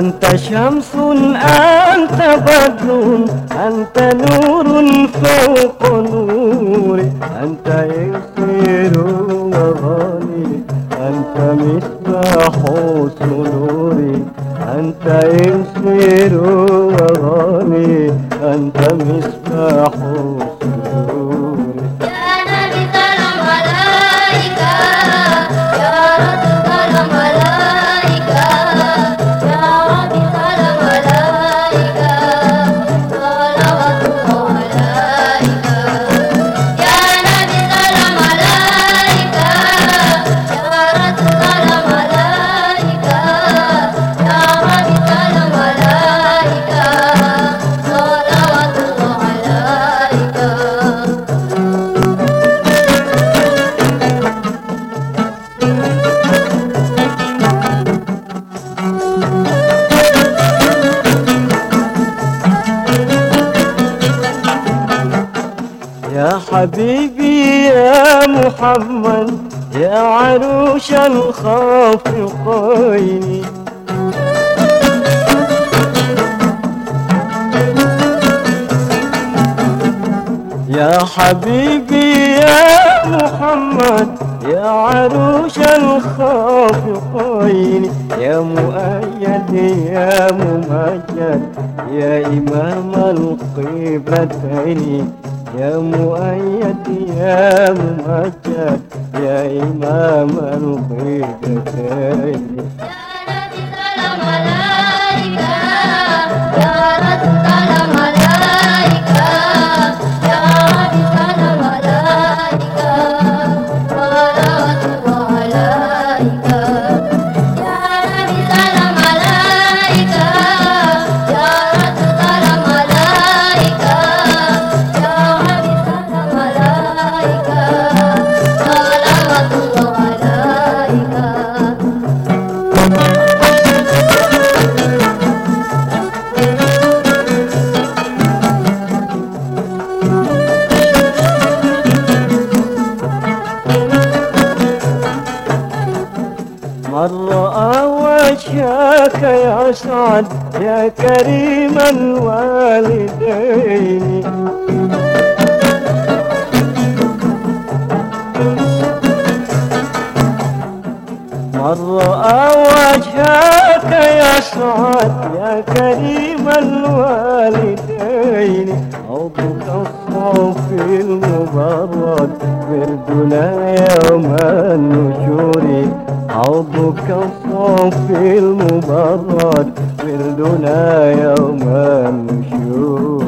أنت شمس أنت بدر أنت نور فوق نوري أنت يسير وغالي أنت مصباح سروري أنت يسير وغالي أنت مصباح يا حبيبي يا محمد يا عروش الخافقين يا حبيبي يا محمد يا عروش الخافقين يا مؤيد يا ممجد يا إمام القبلتين. يا مؤيد يا ممجد يا إمام القبلتين وجهك يسعد يا كريم الوالدين. رأى وجهك يسعد يا كريم الوالدين. حبك الصافي المبرد بردنا يوم النشور حبك الصافي المبرد بردنا يوم النشور